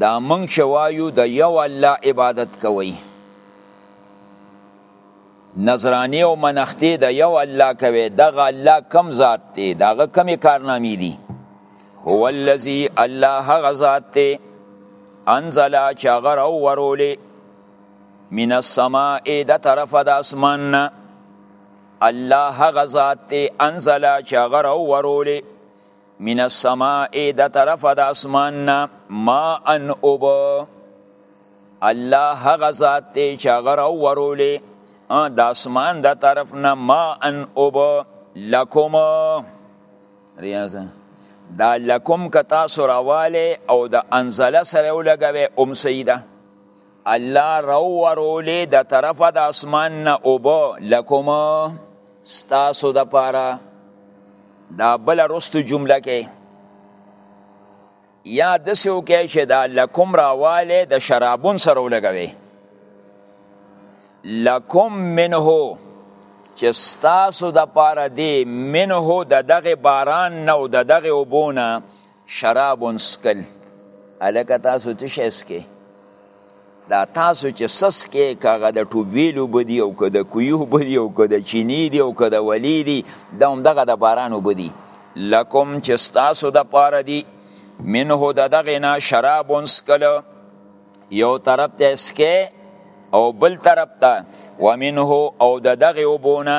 دا مونږ چې وایو د یو الله عبادت کوي نظرانی او منختی د یو الله کوي دغه الله کم ذات دی دغه کمی کارنامې دي هو الذی الله هغه ذات دی انزل چې هغه راورولی من السماء د طرفه د اسمان نه الله هغه ذات دی انزل چې هغه راورولی من السماء د طرف د اسمان نه ما ان اوب الله هغه ذات دی چې هغه راورولې د اسمان د طرف نه ما ان اوب لکم ریاضه دا لکم که تاسو راواله او د انزله سره ولګوي ام سیده الله راوورولې د طرفه د اسمان نه اوبه لکم ستاسو د پاره دا بل رستو جمله کې یا دسې وکړئ چې دا لکم راوالی د شرابون سره ولګوي لکم منه چې ستاسو د پاره دی منه د دغه باران نه او د دغه اوبونه شراب څکل الکه تاسو څه شی څکې دا تاسو چې څه څکې که هغه د ټوبویل اوبه دي او که د کویو اوبه دي او که د چینې دي او که د ولې دي دا همدغه د باران اوبه دي لکم چې ستاسو دپاره دي منه د دغې نه شراب څکل یو طرف ته څکې او بل طرف ته ومنه او د دغې اوبونه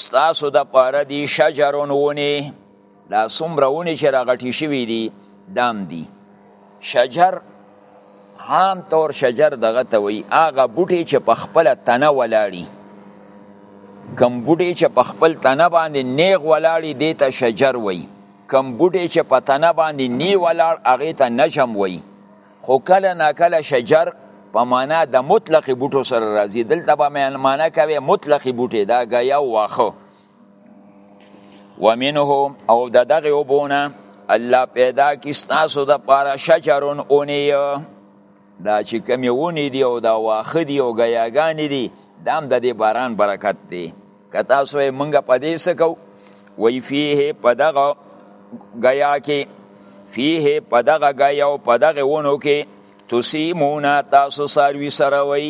ستاسو دپاره دي شجرون ونې دا څومره ونې چې راغټې شوي دي دام دي شجر عام طور شجر دغه ته وایي هغه بوټي چې په خپله تنه ولاړي کم بوټي چې په خپل تنه باندې نیغ ولاړي دې ته شجر وایي کم بوټي چې په تنه باندې نی ولاړ هغې ته نجم وایي خو کله ناکله شجر په معنا د مطلق بوټو سره راځي دلته به معنا کوي مطلق بوټي دا ګیا او واخه ومنه او د دغه وبونه الله پیدا کی ستاسو د پاره شجرون اونی دا چې کمی اونی دی او دا واخه دی او غیاګانی دی دا هم د دې باران برکت دی که تاسو یې مونږه پدې سکو وی فيه پدغه غیا کې فيه پدغه غیا او پدغه ونو کې تسیمونا تاسو ساروی سره وی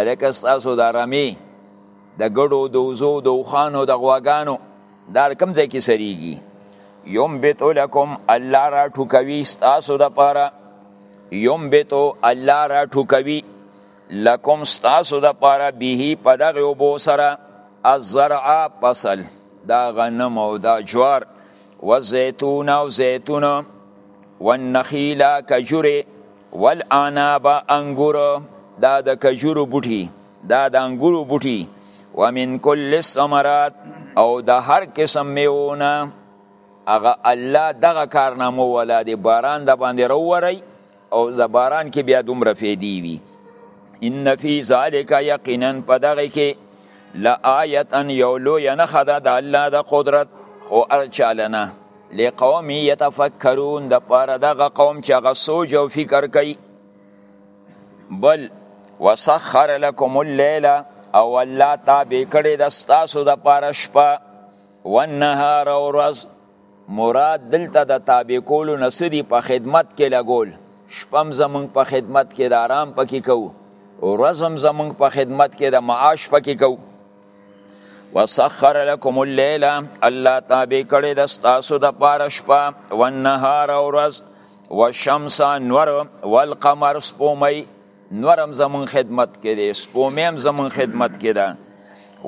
الکه تاسو د رمی د ګډو د وزو د اوخانو د غواګانو دا کم ځای کې سریږي یم بیتو لکم الله را ټوکوي ستاسو د پاره یم بیتو الله را ټوکوي لکم ستاسو د پاره به په دغه اوبو سره الزرع فصل دا غنم او دا جوار و زیتون او زیتون و النخیل کجوره والعناب انګور دا د کجورو بوټي دا د انګورو بوټي ومن کل الثمرات او د هر قسم میوونه هغه الله دغه کارنامو ولا دی باران د باندې رووري او د باران کې بیا دومره فیدی وي ان فی ذالک یقینا پدغه کې لآیتا یولو ینخدا د الله د قدرت خو ارچالنه لقوم یتفکرون د پاره دغه قوم چې هغه سوچ او فکر کوي بل وسخر لكم اللیل او الله تابع کړی د ستاسو د پاره شپه والنهار او ورځ مراد دلته د تابع کولو نه څه دي په خدمت کې لګول شپه هم زموږ په خدمت کې د ارام پکې کوو ورځ هم زموږ په خدمت کې د معاش پکې کوو وسخر لكم الليل الله تابع کړی د ستاسو د پاره شپه والنهار او ورځ والشمس نور والقمر سپومۍ نورم زمون خدمت کې دی سپومۍ هم زمون خدمت کې ده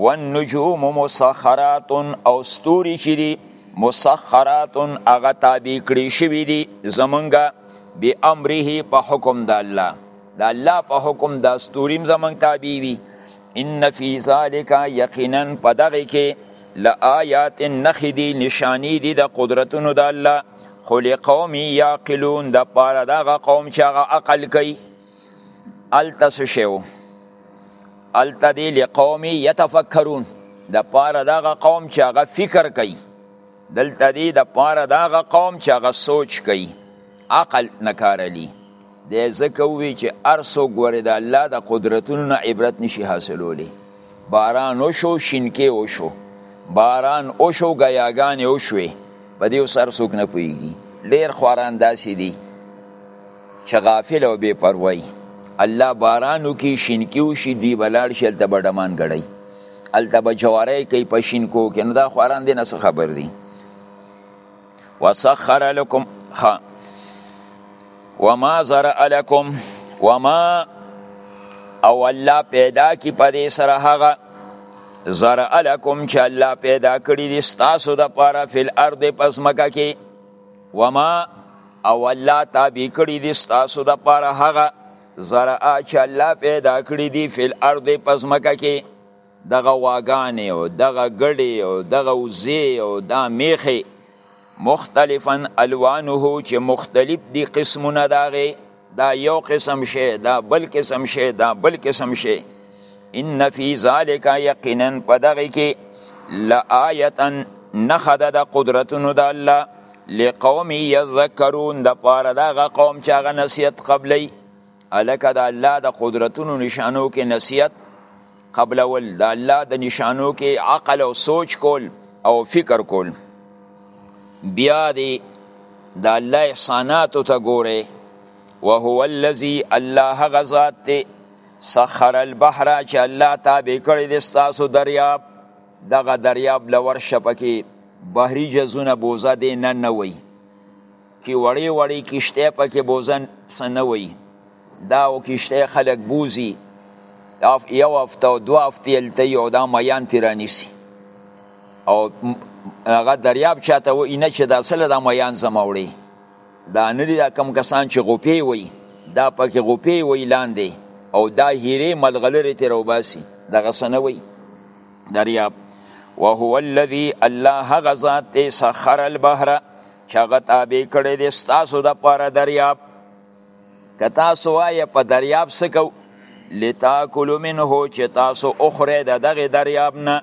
والنجوم مسخرات او ستوري چې دي مسخرات هغه تابع کړی شوی دي زمونږه به امره په حکم د الله د الله په حکم د ستوریم زمونږ تابع وي ان فی ذالک یقینا پدغه کې لآیات نخی دی نشانی دی د قدرتونو د الله خلی قوم یاقلون د پاره دغه قوم چې هغه عقل کوي الته څه شی و الته دی لقوم یتفکرون د پاره دغه قوم چې هغه فکر کوي دلته دی د پاره دغه قوم چې هغه سوچ کوي عقل نکارلی دی ځکه ووی چې هر څوک ورې د الله د قدرتونو نه عبرت نشي حاصلولی باران وشو شینکې وشو باران وشو ګیاګانې وشوې په دې اوس هر څوک نه پوهېږي ډېر خواران داسې دي چې غافل او بې پروایي الله باران وکړي شینکي وشي دوی به لاړ شي هلته به ډمان ګړی هلته به جواری کوي په شینکو کې نو دا خواران دې نه څه خبر دي وسخر لكم خا وما زرع لكم وما او الله پیدا کی په دې سره هغه زرع لكم چې الله پیدا کړی دي ستاسو د پاره فل ارض پس مکه کې وما او الله تابع کړی دي ستاسو د پاره هغه زرع چې الله پیدا کړی دي فل ارض پس مکه کې دغه غواګانې او دغه ګډې او دغه وزې او دا میخې مختلفا الوانه چې مختلف دي قسمونه داغې دا یو قسم شی دا بل قسم شی دا بل قسم شی ان فی ذالک یقینا په دغه کې لآیتا نخد د قدرتونو د الله لقوم یذکرون د پاره دغه قوم چې هغه نصیحت قبلی هلکه د الله د قدرتونو نشانو کې نصیحت قبلول د الله د نشانو کې عقل او سوچ کول او فکر کول بیا دی د الله احسانات ته ګوره وهو الذي الله غزاد ته سخر البحر چې الله تابع کړی د ستاسو دریاب دغه دریاب لور شپکی بحری جزونه بوزه دی نه نه وی کی وړی وړی کشته پکې بوزن سنوي دا او کشته خلک بوزي اف یو هفته او دو هفته الته یو دا میان تیرانیسی او هغه دریاب چاته و اینه چې دا سره دا میان زموړي دا نه دي دا کم کسان چې غوپی وي دا پکې غوپی وي لاندې او دا هیره ملغلره تیر وباسي دغه سنوي دریاب وهو الذي الله غزاد سخر البحر چې هغه تابع کړی دی ستاسو دپاره دریاب که تاسو وایه په دریاب څه کوو لتاکلو منه چې تاسو وخورئ د دغې دریاب نه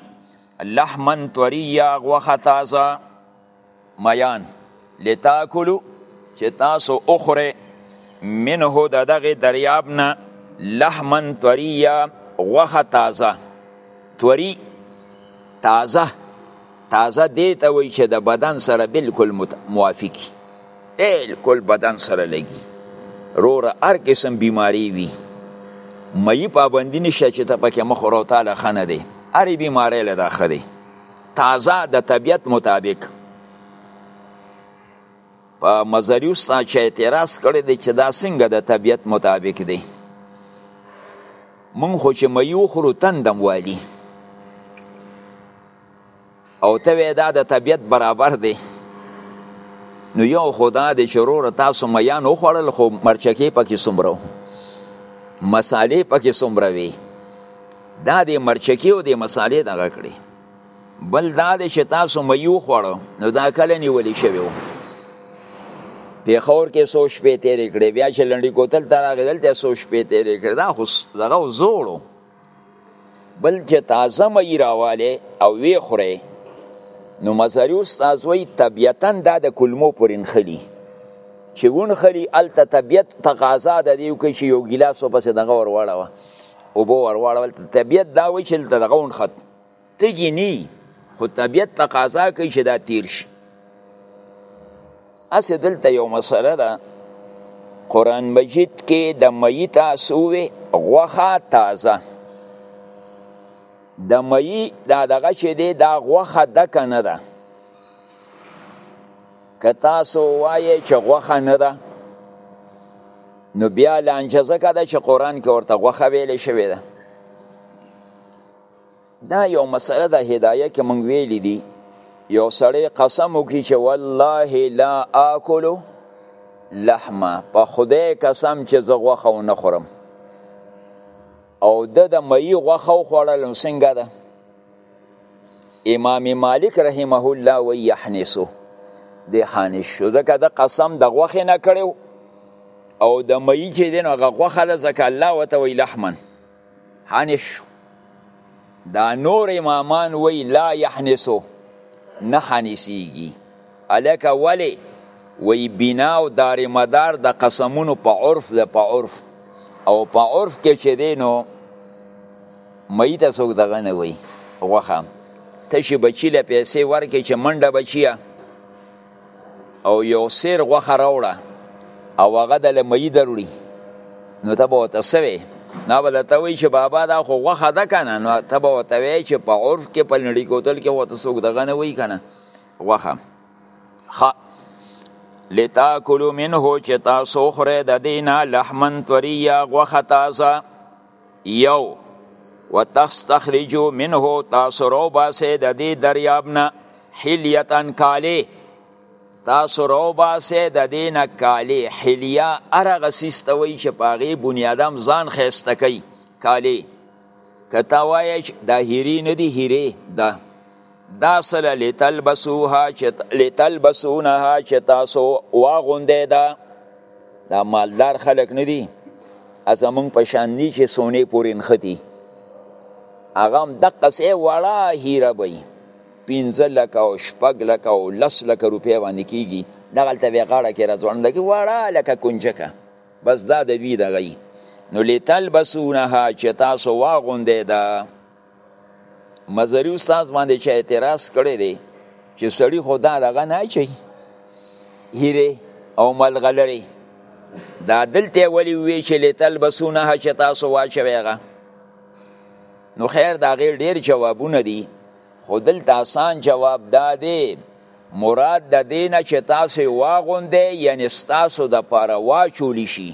لحما طریا غوښه تازه میان لتاکلو چې تاسو وخورئ منه د دغې دریاب نه لحما طریا غوښه تازه طری تازه تازه دې ته وایي چې د بدن سره بالکل موافقي بالکل بدن سره لګي روره هر قسم بیماری وي مئی پابندی نشته چې ته پکې مخ ورو تعالی خنه دی هرې بیماری له داخه دی تازه د طبیعت مطابق په مزری وستا چې اعتراض کړی دی چې دا څنګه د طبیعت مطابق دی مونږ خو چې مئی وخورو تندم والی او ته وې دا د طبیعت برابر دی نو یو خدا د شرور تاسو میان وخړل خو مرچکی پکې سمرو مسالې پکې سمروي دا د مرچکی او د مسالې دغه کړی بل دا د چې تاسو میو خوړو نو دا کله نیولې شوی وو پیښور کې سو شپې تیرې کړې بیا چې لنډی کوتل ته راغی دلته سو شپې تیرې کړې دا خو دغه زوړو بل چې تازه مې راواله او وی خوره نو مزاری استاد وی طبیعتا دا د کلمو پورې نخلی چې ونخلی الته طبیعت تقاضا د دیو کې چې یو ګلاس په څه دغه ورواړه او بو ورواړه طبیعت دا وی چې دغه ونخت تږي نی خو طبیعت تقاضا کوي چې دا تیر شي اسه دلته یو مسله ده قران مجید کې د مئی تاسو وي غوخه تازه د مئی دا دغه چې دی دا غوخه دک نه ده که تاسو وایې چې غوخه نه ده نو بیا لانجه ځکه ده چې قران کې ورته غوخه ویلې شوې ده دا یو مسله د هدایه کې مونږ ویلي دي یو سړی قسم وکړي چې والله لا آکل لحمه په خدای قسم چې زه غوښه ونه خورم او د د مئی غوښه وخوړل نو څنګه ده امام مالک رحمه الله و یحنسو د حانش شو ځکه د قسم د غوښې نه کړو او د مئی چې دین هغه غوښه ده ځکه الله وته وی لحمن حنش دا نور امامان وی لا یحنسو نه حنسیږي الکه ولی وی بنا او دار مدار د دا قسمونو په عرف ده په عرف او په عرف کې چې دی نو مې ته څوک دغه نه وی غوخه تشي بچی له پیسې ورکې چې منډه بچیه او یو سیر غوښه راوړه او هغه د لمعی دروړي نو ته به ورته څه وې نه به درته وایي چې بابا دا خو غوښه ده که نه نو ته به ورته وایې چې په عرف کې په نړي کوتل کې ورته څوک دغه نه وایي که نه غوښه ښه لتاکلو منه چې تاسو خورئ د دې نه لحمن طریا غوښه تازه یو وتستخرجو منه تاسو رو باسه د دې دریاب نه حلیتن کالی تاسو رو باسه د دې نه کالی حلیه ارغه سیستوي چې پاغي بنیادم ځان خسته کوي کالی کته وای دا هیری نه دی هیری ده دا سره لتلبسوها چې لتلبسونها چې تاسو واغوندې دا دا مالدار خلک نه دي ازمون په شان دي چې سونې پورې نختی هغه هم دقه سه وړه هیره وي پنځه لکه او شپږ لکه او لس لکه روپۍ باندې کېږي دغلته به یې غاړه کې راځوړنده کړي وړه لکه کنجکه بس دا د دوی دغه نو لتلبسونها چې تاسو واغوندې ده مزری استاد باندې چې اعتراض کړی دی چې سړی خو دا دغه نه چي هیره او ملغلره دا دلته ولی وی چې لتلبسونه چې تاسو واچوي هغه نو خیر دا غیر ډیر جوابونه دي خو دلته آسان جواب دا دی مراد د دینه چې تاسو واغوندې یعنی تاسو د پاره واچول شي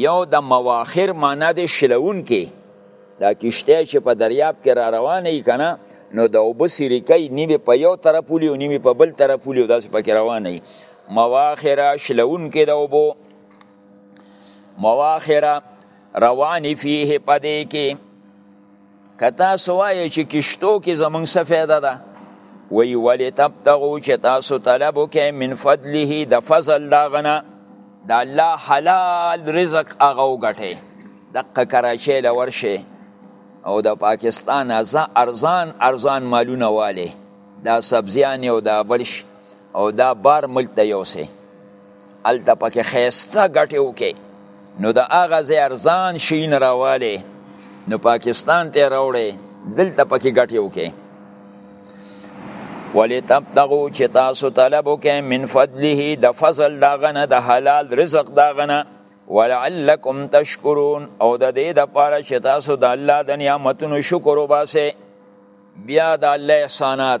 یو د مواخر معنا د شلونکي دا کشته چې په دریاب کې را روانه ای کنه نو د اوبه سریکای نیمه په یو طرف ولي او نیمه په بل طرف ولي داسې پکې روانه ای مواخره شلونکي د اوبو مواخره رواني فيه پدې کې که تاسو وایې چې کشتو کې زمونږ څه فایده ده وی ولی تبتغو چې تاسو طلب وکې من فضله د فضل داغنه د الله حلال رزق هغه وګټې دقه کراچۍ له ورشې او د پاکستان ازا ارزان ارزان مالونه والي دا سبزیانې او دا بلش او دا بار ملک ته یوسې هلته پکې ښایسته ګټې وکړې نو د هغه ځای ارزان شیین راوالی نو پاکستان ته راوړې دلته پکې ګټې وکړې ولی تبتغو چې تاسو طلب وکړئ من فضله د فضل دا غنه د حلال رزق دا غنه ولعلکم تشکرون او د دې د پاره چې تاسو د الله د نعمتونو شکر وباسئ بیا د الله احسانات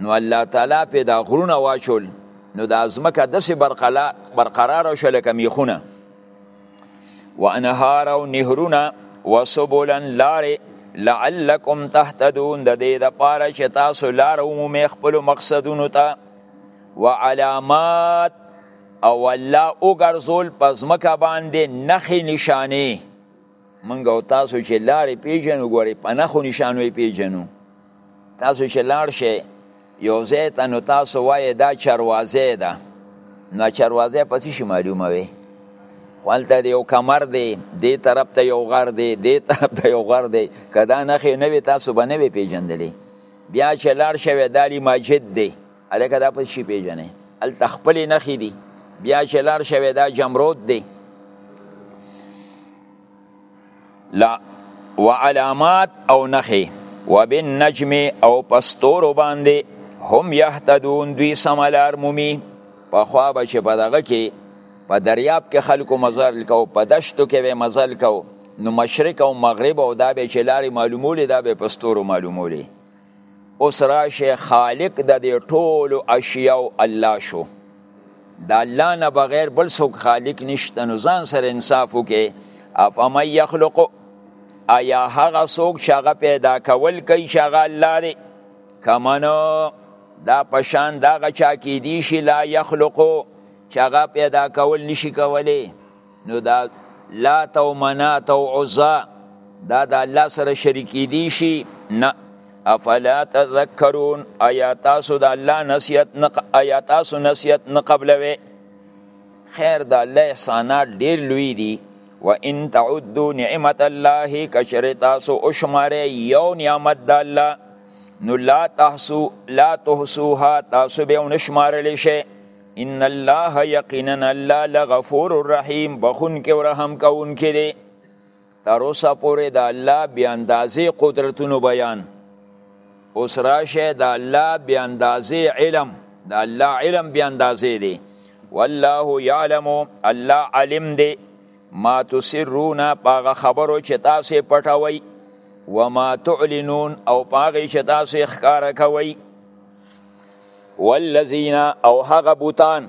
نو الله تعالی په دا غرونه واچول نو دا ځمکه داسې برقراره شوه لکه میخونه وانهار او نهرونه وسبلا لارې لعلکم تهتدون د دې دپاره چې تاسو لاره ومومئ خپلو مقصدونو ته وعلامات او الله وګرځول په ځمکه باندې نښې نشانې منګه او تاسو چې لارې پیژنو ګوري په نخو نشانو یې پیژنو تاسو چې لار شئ یو ځای ته نو تاسو وایې دا چروازه ده نو چروازه په څه شي معلومه وي خو هلته یو کمر دی دې طرف ته یو غر دی دې طرف ته یو غر دی که دا نښې نه وي تاسو به نه وي پېژندلی بیا چې لار شوی دالی ماجد دی هلکه دا په شي پیژنې هلته خپلې نښې دي بیا چې لار شوی دا جمرود دی لا و علامات او نخې و بن نجم او پستورو باندې هم یهتدون دوی سملار مومي په خوا به چې په دغه کې په دریاب کې خلکو مزل کو په دشتو کې به مزل کو نو مشرق او مغرب او دا به چې لارې معلومولې دا به پستورو معلومولې اوس راشه خالق د دې ټولو اشیاء الله شو د الله نه بغیر بل څوک خالق نشته نو ځان سره انصاف وکې افمن یخلق ایا هغه څوک چې هغه پیدا کول کوي چې هغه الله دی کمنو دا پشان دا غچا کې دی شي لا یخلقو چې هغه پیدا کول نشي کولی نو دا لات او منات او عزا دا د الله سره شریکی دی شي نه افلا تذکرون آیا تاسو د الله نصیحت نه آیا تاسو نصیحت نه قبلوي خیر د الله احسانات ډیر لوی دي و ان تعدوا نعمت الله کشر تاسو او شماره یو نعمت د الله نو لا تحسو لا تحسوها تاسو به نشمارل شي ان الله یقینا الله لغفور الرحیم بخون کې او رحم کون کې دی تر اوسه پورې د الله بیا اندازې قدرتونو بیان اوس راشه د الله بیا اندازې علم د الله علم بیا اندازې دی والله یعلم الله علم دی ما تسرون پاغه خبرو چې تاسو پټوي وما تعلنون او پاغه چې تاسو ښکارا کوي والذین او هغه بوتان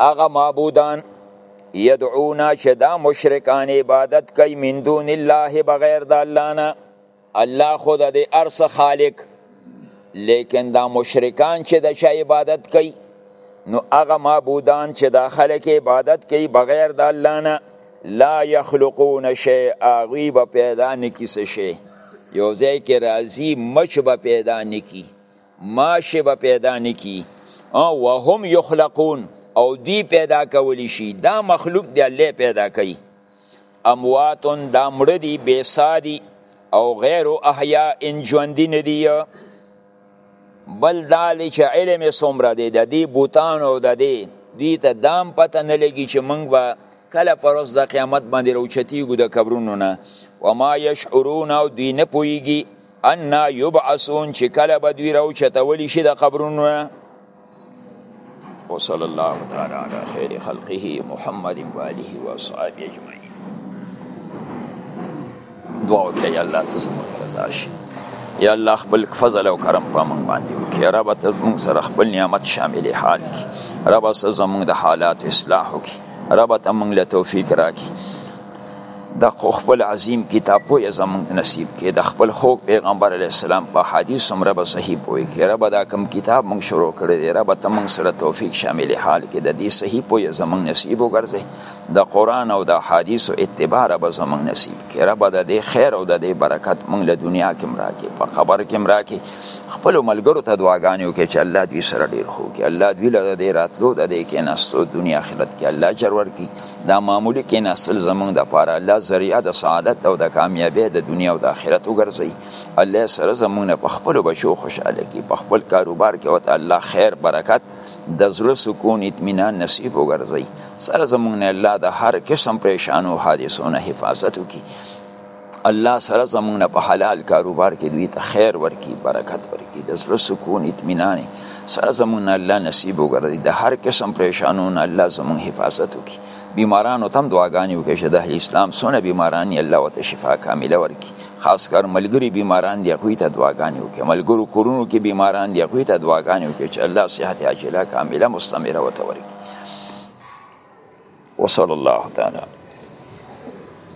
هغه معبودان یدعون چې دا مشرکان عبادت کوي من دون الله بغیر د الله نه الله خود د ارس خالق لیکن دا مشرکان چې د چا عبادت کوي نو هغه معبودان چې دا خلک عبادت کوي بغیر د الله نه لا یخلقون شیئا غوی به پیدا نکیس شي یو ځای کې راځي مچ به پیدا نکی ماشی به پیدا نه کی وهم یخلقون او دی پیدا کولی شي دا مخلوق دی الله پیدا کوي امواتون دا مړه دي بیسا دي او غیر احیا ان ژوندي نه دي بل دا چې علم یې څومره دی د دې بوتانو او د دې دوی ته دام پته نه لګي چې موږ به کله پر ورځ د قیامت باندې راوچتیږو د قبرونو نه وما یشعرون او دوی نه پوهیږي ان یبعثون چې کله به دوی راو چتولی شي د قبرونو وصلى الله تعالى على خير خلقه محمد وآله وصحبه أجمعين دعا وکړه یا الله ته زموږ رضا شي یا الله خپل فضل او کرم په موږ باندې وکړي رب ته موږ سره خپل نعمت شامل حال کړي رب سره زموږ د حالات اصلاح وکړي رب ته موږ له توفیق راکړي د خپل عظیم کتاب پوی زمونږ نصیب کې د خپل خوږ پیغمبر علی السلام په حدیث هم رب صحیح پوی کې رب دا کم کتاب مونږ شروع کړی دی رب ته مونږ سره توفیق شامل حال کې د دې صحیح پوی زمونږ نصیب وګرځي د قران او د حدیث او اتباع رب زمونږ نصیب کې رب د دې خیر او د دې برکت مونږ له دنیا کې مراکې په قبر کې مراکې خپل ملګرو ته دعاګانې وکړي چې الله دوی سره ډیر خو کې الله دوی له دې راتلو د دې کې نستو دنیا آخرت کې الله چر ورکی دا معمولی کې نسل زمونږ د پاره الله ذریعہ د سعادت او د کامیابی د دنیا او د آخرت وګرځي الله سره زمونږ په خپل بچو خوشاله کی په خپل کاروبار کې وته الله خیر برکت د زړه سکون اطمینان نصیب وګرځي سره زمونږ الله د هر قسم پریشانو حادثو نه حفاظت وکي الله سره زمونږ نه په حلال کاروبار کې دوی ته خیر ورکي برکت ورکي د زړه سکون اطمینان سره زمونږ نه الله نصیب وګرځي د هر قسم پریشانونو الله زمونږ حفاظت وکړي بیمارانو تم دعاګانې وکړي چې د اهل اسلام سونه بیماران یې الله وته شفا کامله ورکي خاص کر ملګری بیماران دی هغوی ته دعاګانې وکړي ملګرو کورونو کې بیماران دی هغوی ته دعاګانې وکړي چې الله صحت عاجله کامله مستمره وته ورکړي وصلی الله تعالی